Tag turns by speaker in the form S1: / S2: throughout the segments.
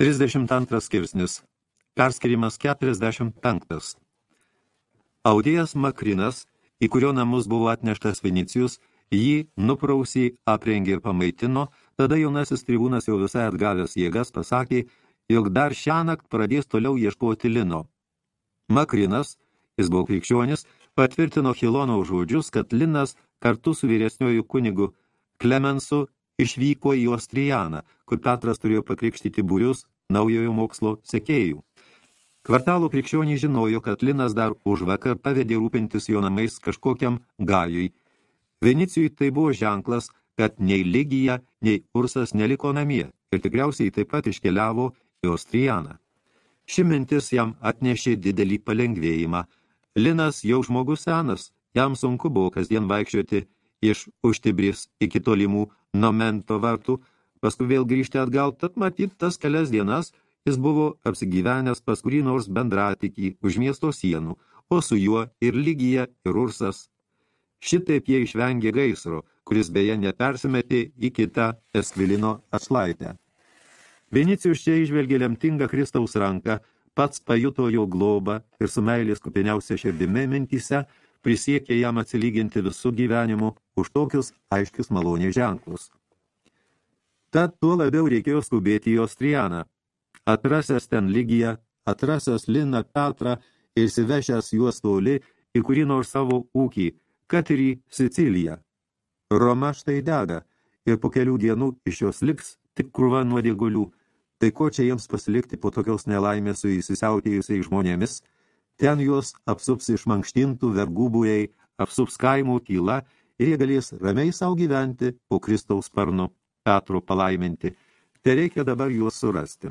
S1: 32 skirsnis. Perskirimas 45. Audėjas Makrinas, į kurio namus buvo atneštas Vinicijus, jį nuprausiai aprengė ir pamaitino, tada jaunasis tribūnas jau visai atgavęs jėgas pasakė, jog dar šią nakt pradės toliau ieškoti lino. Makrinas, jis buvo krikščionis, patvirtino Hilono žodžius, kad linas kartu su vyresniuoju kunigu Klemensu išvyko į Ostrijaną, kur Petras turėjo pakrikštyti būrius naujojo mokslo sekėjų. Kvartalo krikščionį žinojo, kad Linas dar už vakar pavedė rūpintis jo namais kažkokiam gajui. Venicijui tai buvo ženklas, kad nei Ligija, nei Ursas neliko namie ir tikriausiai taip pat iškeliavo į Ostrijaną. Ši mintis jam atnešė didelį palengvėjimą. Linas jau žmogus senas, jam sunku buvo kasdien vaikščioti iš užtibris iki tolimų nomento vartų, paskui vėl grįžti atgal, tad matyt tas kelias dienas jis buvo apsigyvenęs pas kurį nors bendratikį už miesto sienų, o su juo ir lygija ir ursas. Šitaip jie išvengė gaisro, kuris beje nepersimetė į kitą Eskvilino atšlaitę. Vinicijus čia išvelgė lemtingą Kristaus ranką, pats pajuto jo globą ir su meilės kupiniausia širdimi mintyse prisiekė jam atsilyginti visų gyvenimu už tokius aiškius malonės ženklus. Tad tuo labiau reikėjo skubėti į Ostrianą. Atrasęs ten lygiją, atrasęs Liną Petrą ir įsivešęs juos toli į kurį nors savo ūkį, kad ir į Siciliją. Roma štai dega ir po kelių dienų iš jos liks tik krūva nuodėgulių. Tai ko čia jiems pasilikti po tokios nelaimės su įsisiautėjusiai žmonėmis – Ten juos apsups išmankštintų vergų būriai, apsups kaimų tyla ir jie galės ramiai savo gyventi po Kristaus sparnu Petro palaiminti. Tai reikia dabar juos surasti.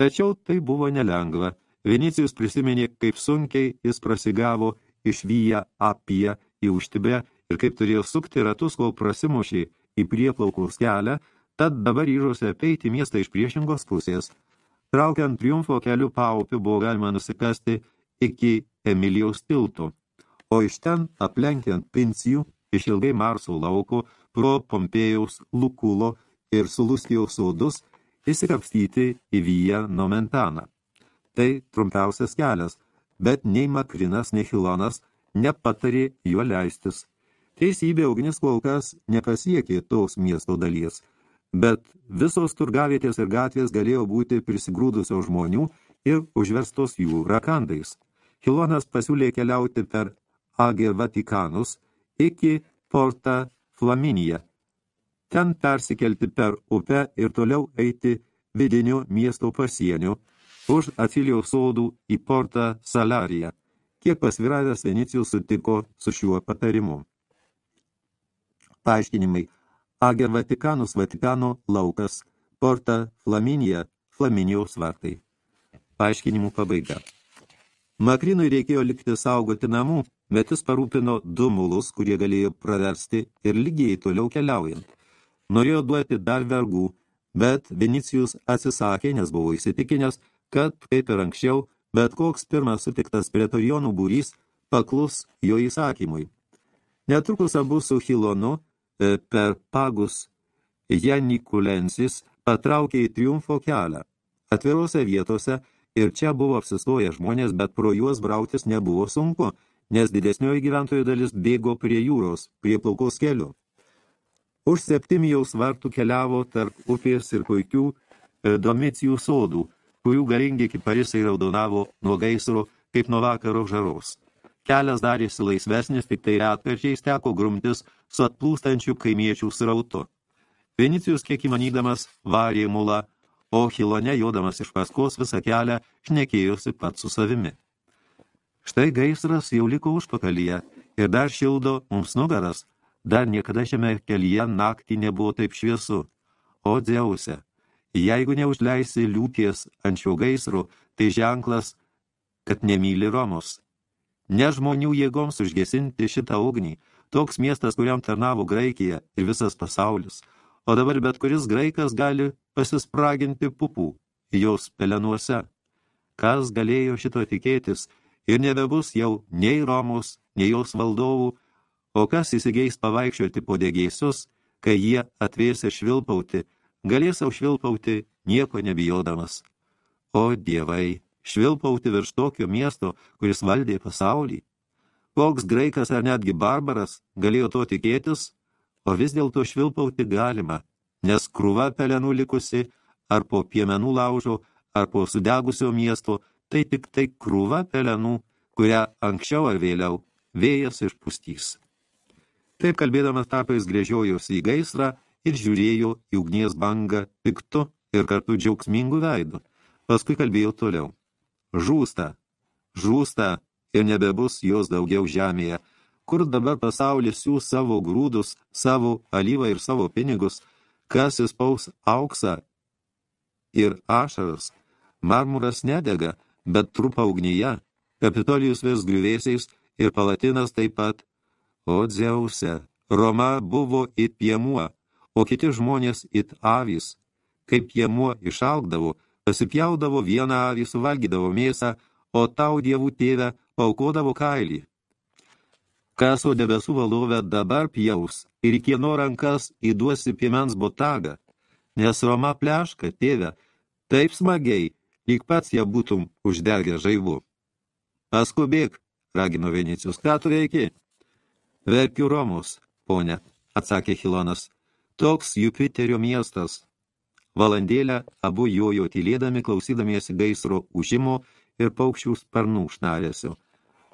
S1: Tačiau tai buvo nelengva. Vinicijus prisiminė, kaip sunkiai jis prasigavo išvyję apie į užtibę ir kaip turėjo sukti ratus, kol prasimušė į prieplaukos kelią, tad dabar ryžosi apeiti miestą iš priešingos pusės – Traukiant triumfo keliu paupiu buvo galima nusikasti iki Emilijaus tilto, o iš ten, aplenkiant Pincijų, iš ilgai Marso lauko, pro Pompėjaus, Lukulo ir Sulustijaus sodus, įsikapstyti į Vyją Nomentaną. Tai trumpiausias kelias, bet nei Makrinas, nei Hilonas nepatarė juo leistis. Teisybė ugnis kol kas nepasiekė tos miesto dalies – bet visos turgavietės ir gatvės galėjo būti prisigrūdusios žmonių ir užverstos jų rakandais. Hilonas pasiūlė keliauti per Agė Vatikanus iki Porta Flaminija, ten persikelti per upę ir toliau eiti vidiniu miesto pasieniu už Atilijaus sodų į Portą Salariją. Kiek pasviravęs Venicijus sutiko su šiuo patarimu. Paaiškinimai – Ager Vatikanus Vatikano laukas, Porta Flaminija, Flaminijaus vartai. Paaiškinimų pabaiga. Makrinui reikėjo likti saugoti namų, bet jis parūpino du mulus, kurie galėjo praversti ir lygiai toliau keliaujant. Norėjo duoti dar vergų, bet Vinicijus atsisakė, nes buvo įsitikinęs, kad, kaip ir anksčiau, bet koks pirmas sutiktas pretorijonų būrys paklus jo įsakymui. Netrukus abu su Hilonu per pagus Janikulensis patraukė į triumfo kelią. Atvirose vietose ir čia buvo apsistoję žmonės, bet pro juos brautis nebuvo sunku, nes didesnioji gyventojų dalis bėgo prie jūros, prie plaukos kelių. Už septimijaus vartų keliavo tarp upės ir puikių e, domicijų sodų, kurių garingi kiparisai raudonavo nuo gaisro kaip nuo vakaro žaros. Kelias darėsi laisvesnis, tik tai retkarčiais teko grumtis su atplūstančių kaimiečių srautu. Vinicijus, kiek įmanydamas, varė mulą, o Hilone, jodamas iš paskos visą kelią, šnekėjosi pat su savimi. Štai gaisras jau liko užpakalyje ir dar šildo mums nugaras, dar niekada šiame kelyje naktį nebuvo taip šviesu. O Dzeuse, jeigu neužleisi liūties ant šio gaisro, tai ženklas, kad nemyli Romos. Ne žmonių jėgoms užgesinti šitą ugnį, toks miestas, kuriam tarnavo Graikija ir visas pasaulis, o dabar bet kuris graikas gali pasispraginti pupų jos pelenuose. Kas galėjo šito tikėtis? Ir nebebus jau nei Romos, nei jos valdovų, o kas įsigeis pavaikščioti po degėsius, kai jie atvėsia švilpauti, galės sau švilpauti nieko nebijodamas. O dievai, švilpauti virš tokio miesto, kuris valdė pasaulį. Koks graikas ar netgi barbaras galėjo to tikėtis, o vis dėlto švilpauti galima, nes krūva pelenų likusi, ar po piemenų laužo, ar po sudegusio miesto, tai tik tai krūva pelenų, kurią anksčiau ar vėliau vėjas išpustys. Taip kalbėdamas tapais grėžiojosi į gaisrą ir žiūrėjo į ugnies bangą piktu ir kartu džiaugsmingu veidu. Paskui kalbėjo toliau. Žūsta, žūsta ir nebebus jos daugiau žemėje. Kur dabar pasaulis siūs savo grūdus, savo alyvą ir savo pinigus, kas įspaus auksą ir ašaras. Marmuras nedega, bet trupa ugnyje. Kapitolijus vis griuvėsiais ir palatinas taip pat. O Dzeuse, Roma buvo it piemuo, o kiti žmonės it avys. Kaip piemuo išalkdavo, pasipjaudavo vieną avį, suvalgydavo mėsą, o tau dievų tėvę paukodavo kailį. Kaso debesų valove dabar pjaus ir kieno rankas įduosi piemens botagą, nes Roma pleška, tėve, taip smagiai, lyg pats ją būtum uždegę žaivu. Paskubėk, ragino Venicijus, ką tu veiki? Verkiu Romus, ponė, atsakė Hilonas. Toks Jupiterio miestas. Valandėlę abu jojo tylėdami, klausydamiesi gaisro užimo ir paukščių sparnų šnarėsio.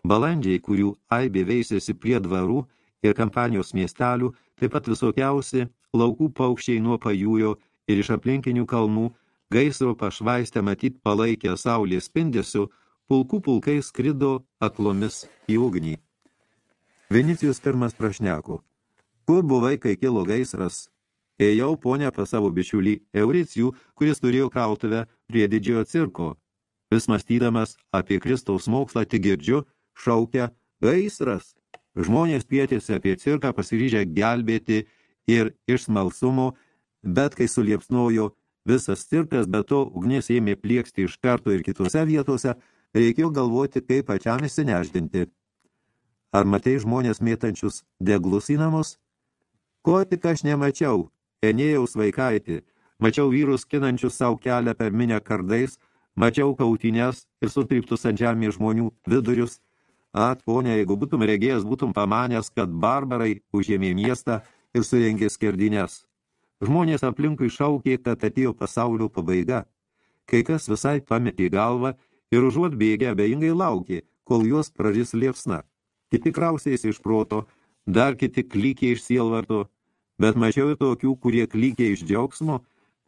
S1: Balandžiai, kurių aibė veisėsi prie dvarų ir kampanijos miestelių, taip pat visokiausi laukų paukščiai nuo pajūjo ir iš aplinkinių kalnų, gaisro pašvaistę matyt palaikę saulės spindesiu, pulkų pulkai skrido aklomis į ugnį. Vinicijus pirmas prašneko. Kur buvai, kai kilo gaisras? Ėjau ponę pas savo bičiulį Euricijų, kuris turėjo krautuvę prie didžiojo cirko. Vis mąstydamas apie Kristaus mokslą tik girdžiu, šaukia gaisras. Žmonės pietėsi apie cirką pasiryžę gelbėti ir iš smalsumo, bet kai suliepsnojo visas cirkas, bet to ugnis ėmė plieksti iš karto ir kitose vietose, reikėjo galvoti, kaip pačiam įsineždinti. Ar matei žmonės mėtančius deglus į namus? Ko tik aš nemačiau, Enėjaus vaikaitį, mačiau vyrus kinančius savo kelią per minę kardais, mačiau kautinės ir sutryptus ant žemės žmonių vidurius. At, ponė, jeigu būtum regėjęs, būtum pamanęs, kad barbarai užėmė miestą ir surengė skerdinės. Žmonės aplinkui šaukė, kad atėjo pasaulio pabaiga. Kai kas visai pametė galvą ir užuot bėgę abejingai laukė, kol juos praris liepsna. Kiti krausėsi iš proto, dar kiti klykė iš sielvarto, bet mačiau ir tokių, kurie klykė iš džiaugsmo,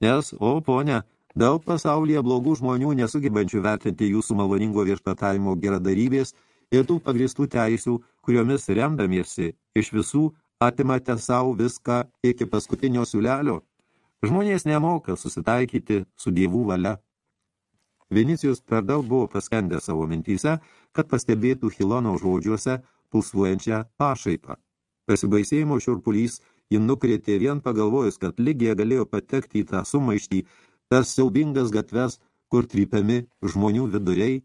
S1: nes, o ponia, daug pasaulyje blogų žmonių nesugebančių vertinti jūsų maloningo viešpatavimo geradarybės ir tų pagristų teisių, kuriomis remdamiesi iš visų atimate savo viską iki paskutinio siūlelio. Žmonės nemoka susitaikyti su dievų valia. Vinicijus per daug buvo paskendęs savo mintyse, kad pastebėtų Hilono žodžiuose pulsuojančią pašaipą. Pasibaisėjimo šiurpulys jį nukrėtė vien pagalvojus, kad Ligija galėjo patekti į tą sumaištį per siaubingas gatves, kur trypiami žmonių viduriai.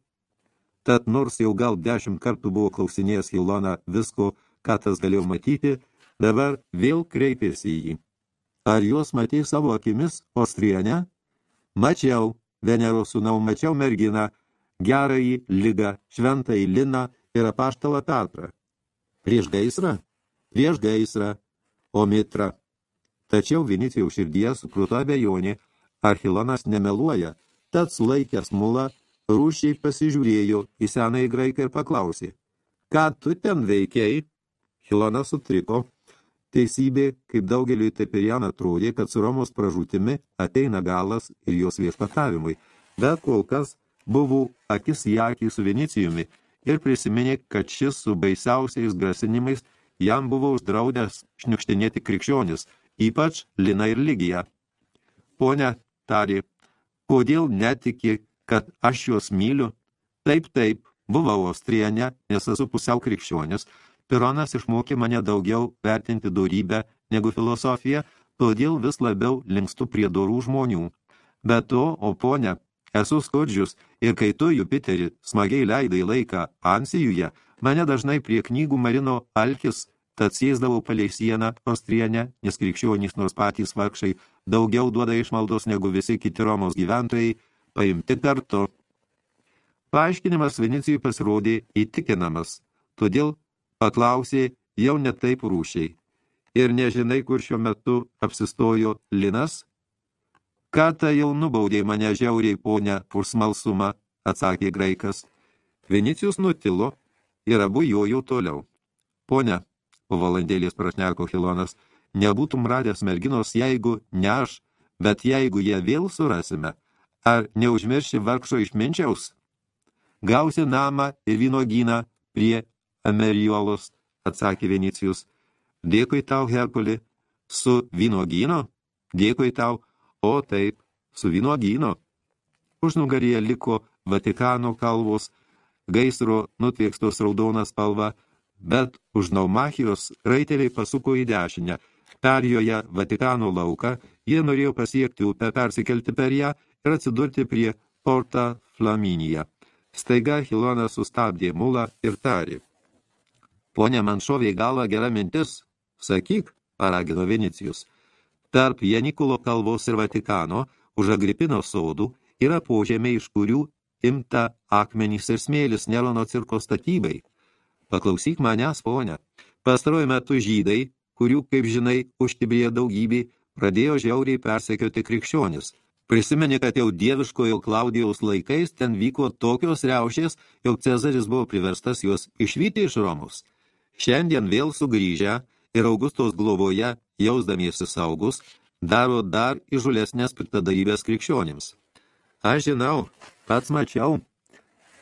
S1: Tad nors jau gal dešimt kartų buvo klausinėjęs Hiloną visko, ką tas galėjo matyti, dabar vėl kreipėsi į jį. Ar juos matei savo akimis, Ostriene? Mačiau, Venero sūnau mačiau merginą, gerąjį lygą, šventąjį liną ir apaštalą Petrą. Prieš gaisrą? Prieš gaisrą, o mitrą. Tačiau Vinicijaus širdyje supruto abejonė, Archilonas nemeluoja, tad sulaikęs mulą, rūšiai pasižiūrėjo į senąjį graiką ir paklausė, ką tu ten veikiai? Hilonas sutriko, Teisybė, kaip daugeliui taip ir jam atrodė, kad su Romos pražūtimi ateina galas ir jos viešpatavimui, bet kol kas buvo akis į akį su Vinicijumi ir prisiminė, kad šis su baisiausiais grasinimais jam buvo uždraudęs šniukštinėti krikščionis, ypač Lina ir Ligija. Pone, tarė, kodėl netiki, kad aš juos myliu? Taip, taip, buvau Austriene, nes esu pusiau krikščionis, Pironas išmokė mane daugiau vertinti dorybę negu filosofiją, todėl vis labiau linkstu prie dorų žmonių. Be to, o ponia, esu skurdžius ir kai tu, Jupiterį, smagiai leidai laiką Ansijuje, mane dažnai prie knygų marino alkis, tad sėsdavau palei sieną Ostrienę, nes krikščionys nors patys vargšai daugiau duoda išmaldos negu visi kiti Romos gyventojai, paimti kartu. Paaiškinimas Vinicijui pasirodė įtikinamas, todėl paklausė jau ne taip rūšiai. Ir nežinai, kur šiuo metu apsistojo Linas? Ką ta jau nubaudė mane žiauriai ponia už smalsumą, atsakė graikas. Vinicijus nutilo ir abu jojo toliau. Pone, po valandėlės prašneko Hilonas, nebūtum radęs merginos, jeigu ne aš, bet jeigu ją vėl surasime, ar neužmirši vargšo išminčiaus? Gausi namą ir vynogyną prie Ameriolos, atsakė Vinicijus. Dėkui tau, Herkuli, su vynogyno? Dėkui tau, o taip, su vynogyno. Užnugaryje liko Vatikano kalvos, gaisro nutvėkstos raudoną spalvą, bet už Naumachijos raiteliai pasuko į dešinę. Perjoje Vatikano lauką, jie norėjo pasiekti upę, persikelti per ją ir atsidurti prie Porta Flaminija. Staiga Hilonas sustabdė mulą ir tarė. Pone, man šoviai galva gera mintis. Sakyk, paragino Vinicijus. Tarp Janikulo kalvos ir Vatikano, už Agripino sodų, yra požemiai, iš kurių imta akmenys ir smėlis Nerono cirko statybai. Paklausyk manęs, ponia. Pastaruoju metu žydai, kurių, kaip žinai, užtibrėjo daugybį, pradėjo žiauriai persekioti krikščionis. Prisimeni, kad jau dieviškojo Klaudijaus laikais ten vyko tokios riaušės, jog Cezaris buvo priverstas juos išvyti iš Romos. Šiandien vėl sugrįžę ir Augustos globoje, jausdamiesi saugus, daro dar įžulesnės piktadarybės krikščionims. Aš žinau, pats mačiau.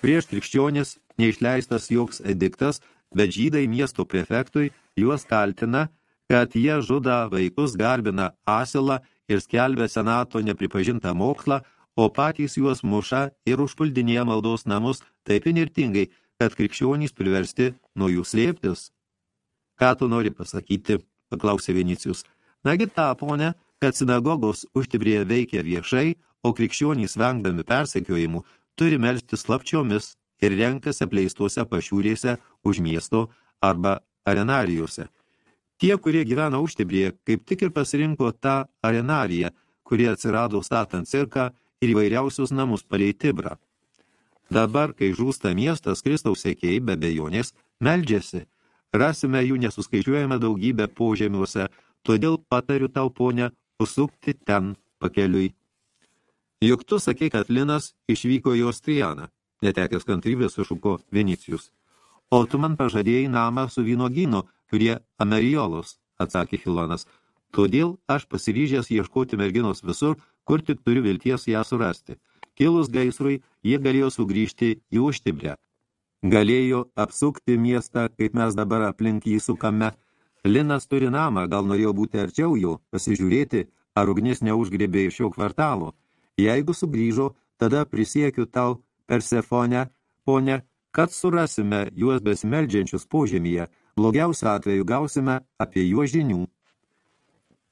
S1: Prieš krikščionis neišleistas joks ediktas, bet žydai miesto prefektui juos kaltina, kad jie žuda vaikus, garbina asilą ir skelbia senato nepripažintą mokslą, o patys juos muša ir užpuldinėja maldos namus taip inirtingai, kad krikščionys priversti nuo jų slėptis. Ką tu nori pasakyti, paklausė Vinicijus. Nagi tą, ponė, kad sinagogos užtibrėje veikia viešai, o krikščionys vengdami persekiojimų turi melsti slapčiomis ir renkasi apleistuose pašiūrėse už miesto arba arenarijose. Tie, kurie gyvena užtibrėje, kaip tik ir pasirinko tą arenariją, kurie atsirado statant cirką ir įvairiausius namus palei Tibrą. Dabar, kai žūsta miestas, Kristaus sėkėjai be bejonės meldžiasi. Rasime jų nesuskaičiuojame daugybę požemiuose, todėl patariu tau, ponė, užsukti ten pakeliui. Juk tu sakei, kad Linas išvyko į Ostrijaną, netekęs kantrybės sušuko Vinicijus. O tu man pažadėjai namą su vynogynu prie Ameriolos, atsakė Hilonas. Todėl aš pasiryžęs ieškoti merginos visur, kur tik turiu vilties ją surasti. Kilus gaisrui, jie galėjo sugrįžti į užtibrę. Galėjo apsukti miestą, kaip mes dabar aplink jį sukame. Linas turi namą, gal norėjo būti arčiau jo, pasižiūrėti, ar ugnis neužgrėbė iš šio kvartalo. Jeigu sugrįžo, tada prisiekiu tau Persefonę, ponė, kad surasime juos besimeldžiančius požemyje, blogiausiu atveju gausime apie juos žinių.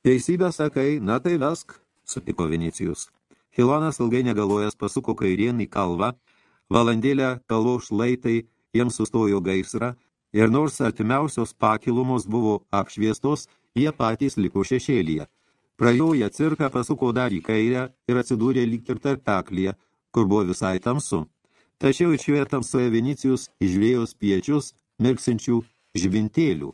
S1: Teisybę sakai, na tai vesk, sutiko Vinicijus. Hilonas ilgai negalojęs pasuko kairien į kalvą, valandėlę kalvos šlaitai jiems sustojo gaisrą, ir nors artimiausios pakilumos buvo apšviestos, jie patys liko šešėlyje. Prajoję cirką pasuko dar į kairę ir atsidūrė lyg ir tarpeklyje, kur buvo visai tamsu. Tačiau iš šioje tamsoje Vinicijus išvėjo spiečius mirksinčių žvintėlių.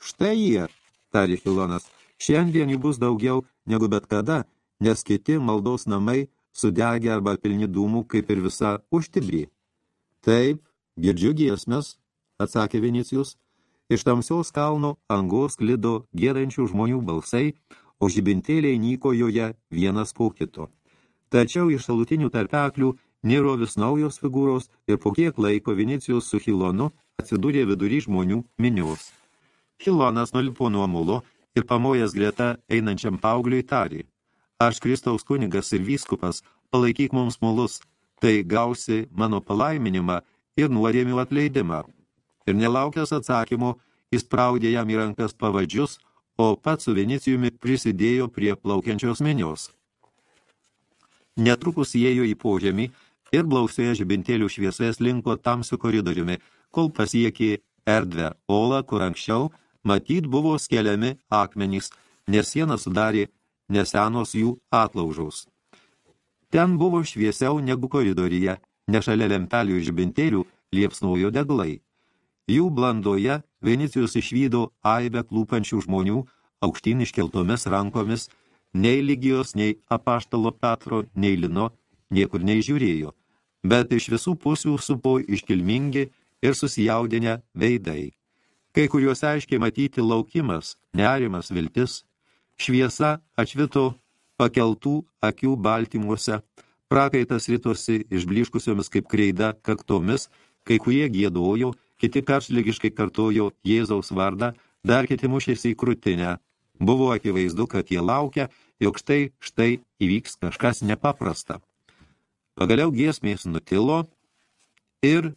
S1: Štai jie, tarė Hilonas, šiandien jų bus daugiau negu bet kada, nes kiti maldos namai sudegę arba pilni dūmų, kaip ir visa užtibrį. Taip, girdžiu giesmes, atsakė Vinicijus. Iš tamsiaus kalno angos klido gėdančių žmonių balsai, o žibintėliai nyko joje vienas po kito. Tačiau iš šalutinių tarpeklių niro vis naujos figūros ir po kiek laiko Vinicijus su Hilonu atsidūrė vidury žmonių minios. Hilonas nulipo nuo mulo ir pamojęs greta einančiam paugliui tarė. Aš Kristaus kunigas ir vyskupas, palaikyk mums mulus, tai gausi mano palaiminimą ir nuodėmių atleidimą. Ir nelaukęs atsakymo, jis praudė jam į rankas pavadžius, o pats su Vinicijumi prisidėjo prie plaukiančios minios. Netrukus įėjo į požemį ir blausioje žibintėlių šviesvės linko tamsiu koridoriumi, kol pasiekė erdvę olą, kur anksčiau matyt buvo skeliami akmenys, nes sieną sudarė nesenos jų atlaužaus. Ten buvo šviesiau negu koridoriuje, nešalia lempelių žibintėlių liepsnojo deglai. Jų blandoje Venicijus išvydo aibę klūpančių žmonių aukštyn iškeltomis rankomis, nei lygijos, nei apaštalo Petro, nei lino, niekur neįžiūrėjo, bet iš visų pusių supo iškilmingi ir susijaudinę veidai. Kai kuriuos aiškiai matyti laukimas, nerimas, viltis, šviesa atšvito pakeltų akių baltymuose, prakaitas ritosi išbliškusiomis kaip kreida kaktomis, kai kurie gėdojo, kiti karšlygiškai kartojo Jėzaus vardą, dar kiti mušėsi į krūtinę. Buvo akivaizdu, kad jie laukia, jog štai, štai įvyks kažkas nepaprasta. Pagaliau giesmės nutilo ir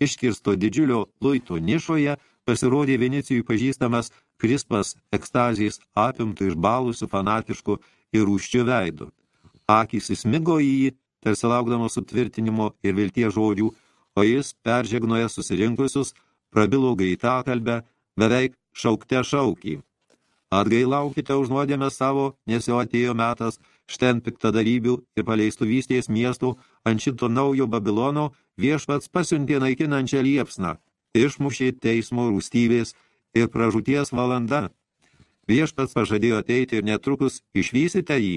S1: iškirsto didžiulio luito nišoje pasirodė Venecijui pažįstamas Krispas ekstazijais apimtų išbalusių fanatiškų ir rūščių veidų. Akys įsmigo į jį, tarsi laukdamos sutvirtinimo ir vilties žodžių, o jis, peržegnoja susirinkusius, prabilo greitakalbę, beveik šaukte šaukį. Atgailaukite už nuodėmę savo, nes jau atėjo metas, šten piktadarybių ir paleistų vystės miestų ant šito naujo Babilono viešpats pasiuntė naikinančią liepsną, išmušė teismo rūstybės ir pražūties valanda. Viešpats pažadėjo ateiti ir netrukus išvysite jį,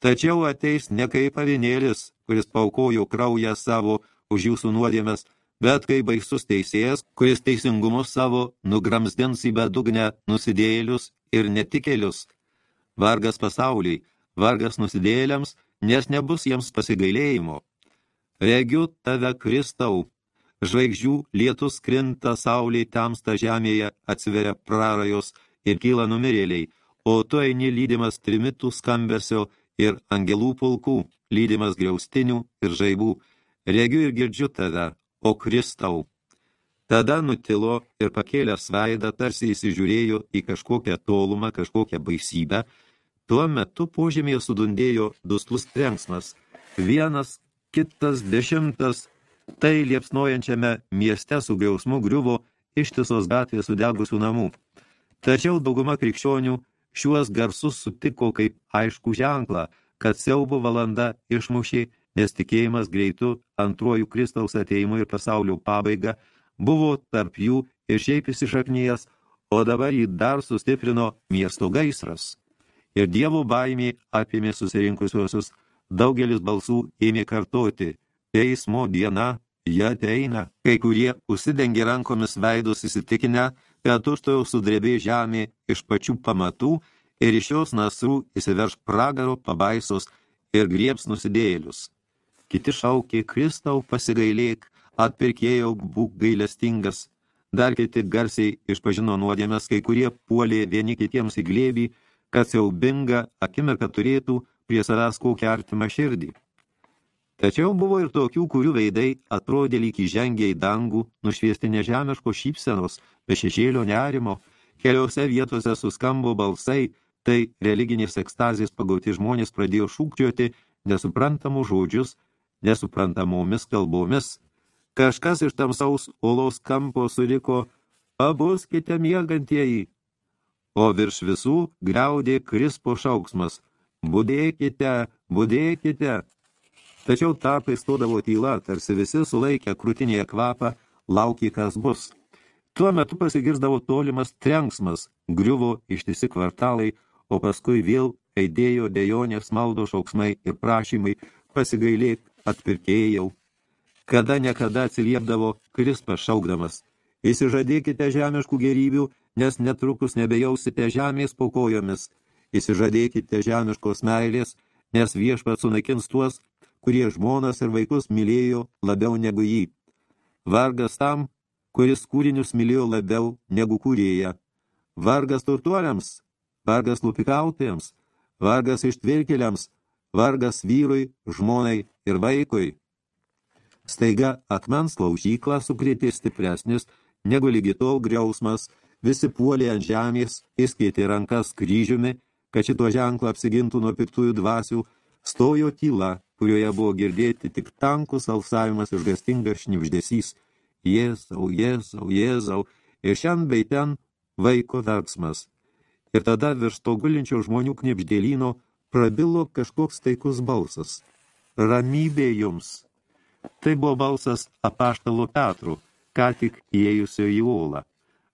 S1: tačiau ateis ne kaip avinėlis, kuris paukojo kraują savo už jūsų nuodėmes, bet kaip baisus teisėjas, kuris teisingumus savo nugramsdins į bedugnę nusidėjėlius ir netikėlius. Vargas pasauliai, vargas nusidėjėliams, nes nebus jiems pasigailėjimo. Regiu tave Kristau, Žvaigždžių lietus krinta, saulė tamsta žemėje, atsiveria prarajos ir kyla numirėliai, o tu eini lydimas trimitų skambesio ir angelų pulkų, lydimas griaustinių ir žaibų. Regiu ir girdžiu tave, o Kristau. Tada nutilo ir pakėlęs veidą, tarsi įsižiūrėjo į kažkokią tolumą, kažkokią baisybę. Tuo metu požemėje sudundėjo duslus trenksmas. Vienas, kitas, dešimtas, Tai liepsnojančiame mieste su gausmu griuvo ištisos gatvės sudegusių namų. Tačiau dauguma krikščionių šiuos garsus sutiko kaip aišku ženklą, kad siaubo valanda išmušė, nes tikėjimas greitų antruoju Kristaus ateimu ir pasaulio pabaiga buvo tarp jų ir šiaip įsišaknyjas, o dabar jį dar sustiprino miesto gaisras. Ir dievo baimė apėmė susirinkusiuosius, daugelis balsų ėmė kartoti, teismo diena, jie ateina. Kai kurie užsidengė rankomis veidus įsitikinę, kad užtojau sudrebė žemė iš pačių pamatų ir iš jos nasrų įsiverš pragaro pabaisos ir grieps nusidėjėlius. Kiti šaukė, Kristau pasigailėk, atpirkėjau būk gailestingas. Dar kiti garsiai išpažino nuodėmės, kai kurie puolė vieni kitiems į glėbį, kad siaubinga akimirka turėtų prie savęs kokią artimą širdį. Tačiau buvo ir tokių, kurių veidai atrodė lyg įžengė į dangų, nušviesti nežemiško šypsenos, be šešėlio nerimo, keliose vietose suskambo balsai, tai religinės ekstazės pagauti žmonės pradėjo šūkčioti nesuprantamų žodžius, nesuprantamomis kalbomis. Kažkas iš tamsaus olos kampo suriko, pabuskite miegantieji. O virš visų griaudė krispo šauksmas, budėkite, budėkite. Tačiau tarpai stodavo tyla, tarsi visi sulaikę krūtinėje kvapą, laukė kas bus. Tuo metu pasigirsdavo tolimas trenksmas, griuvo ištisi kvartalai, o paskui vėl eidėjo dejonės maldo šauksmai ir prašymai, pasigailėk, atpirkėjau. Kada nekada atsiliepdavo Krispas šaukdamas, įsižadėkite žemiškų gerybių, nes netrukus nebejausite žemės po kojomis, įsižadėkite žemiškos meilės, nes viešpat sunaikins tuos, kurie žmonas ir vaikus mylėjo labiau negu jį. Vargas tam, kuris kūrinius mylėjo labiau negu kūrėja. Vargas turtuoliams, vargas lupikautojams, vargas ištvirkeliams, vargas vyrui, žmonai ir vaikui. Staiga akmens laužyklą sukrėtė stipresnis, negu lygi tol griausmas, visi puolė ant žemės, įskėtė rankas kryžiumi, kad šito ženklą apsigintų nuo piktųjų dvasių, stojo tyla, kurioje buvo girdėti tik tankus alsavimas ir gastingas šnipždesys. Jėzau, Jėzau, Jėzau, ir šiandien bei ten vaiko verksmas. Ir tada virš to gulinčio žmonių knipždėlyno prabilo kažkoks taikus balsas. Ramybė jums. Tai buvo balsas apaštalo Petru, ką tik įėjusio į olą.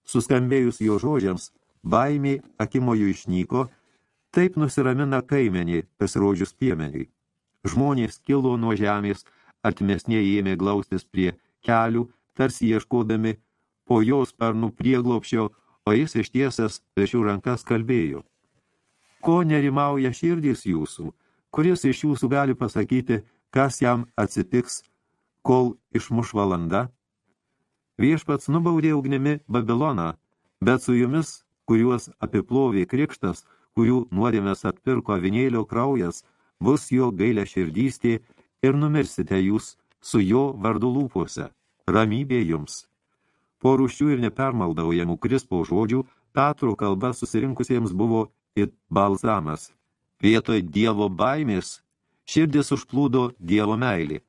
S1: Suskambėjus jo žodžiams, baimė akimojų išnyko, taip nusiramina kaimenį, pasirodžius piemeniai. Žmonės kilo nuo žemės, artimesnėje ėmė glaustis prie kelių, tarsi ieškodami po jos sparnų prieglopščio, o jis ištiesęs pešių rankas kalbėjo. Ko nerimauja širdys jūsų, kuris iš jūsų gali pasakyti, kas jam atsitiks, kol išmuš valanda? Viešpats nubaudė ugnimi Babiloną, bet su jumis, kuriuos apiplovė krikštas, kurių nuodėmės atpirko avinėlio kraujas, bus jo gailę širdystė ir numirsite jūs su jo vardu lūpose. Ramybė jums. Po rūščių ir nepermaldaujamų krispo žodžių, Petro kalba susirinkusiems buvo it balzamas. Vietoj dievo baimės širdis užplūdo dievo meilį.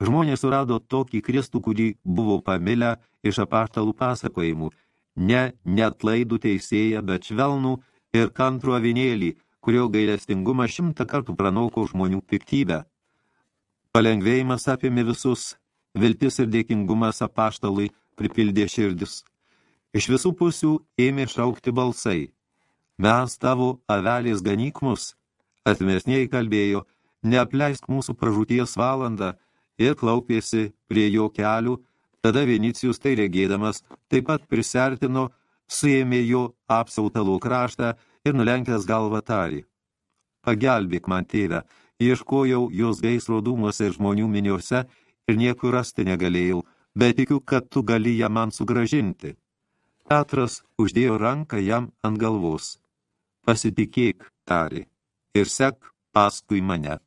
S1: Žmonės surado tokį Kristų, kurį buvo pamilę iš apaštalų pasakojimų, ne netlaidų teisėją, bet švelnų ir kantrų avinėlį, kurio gailestingumą šimtą kartų pranauko žmonių piktybę. Palengvėjimas apėmė visus, viltis ir dėkingumas apaštalui pripildė širdis. Iš visų pusių ėmė šaukti balsai. Mes tavo avelės ganykmus, atmesniai kalbėjo, neapleisk mūsų pražūties valandą ir klaupėsi prie jo kelių, tada Vinicijus tai regėdamas taip pat prisertino, suėmė jo apsautalo kraštą ir nulenkęs galvą tarį. Pagelbėk man tėvę, ieškojau jos gaisro dūmuose ir žmonių miniuose ir niekur rasti negalėjau, bet tikiu, kad tu gali ją man sugražinti. Petras uždėjo ranką jam ant galvos. Pasitikėk, tarė, ir sek paskui mane.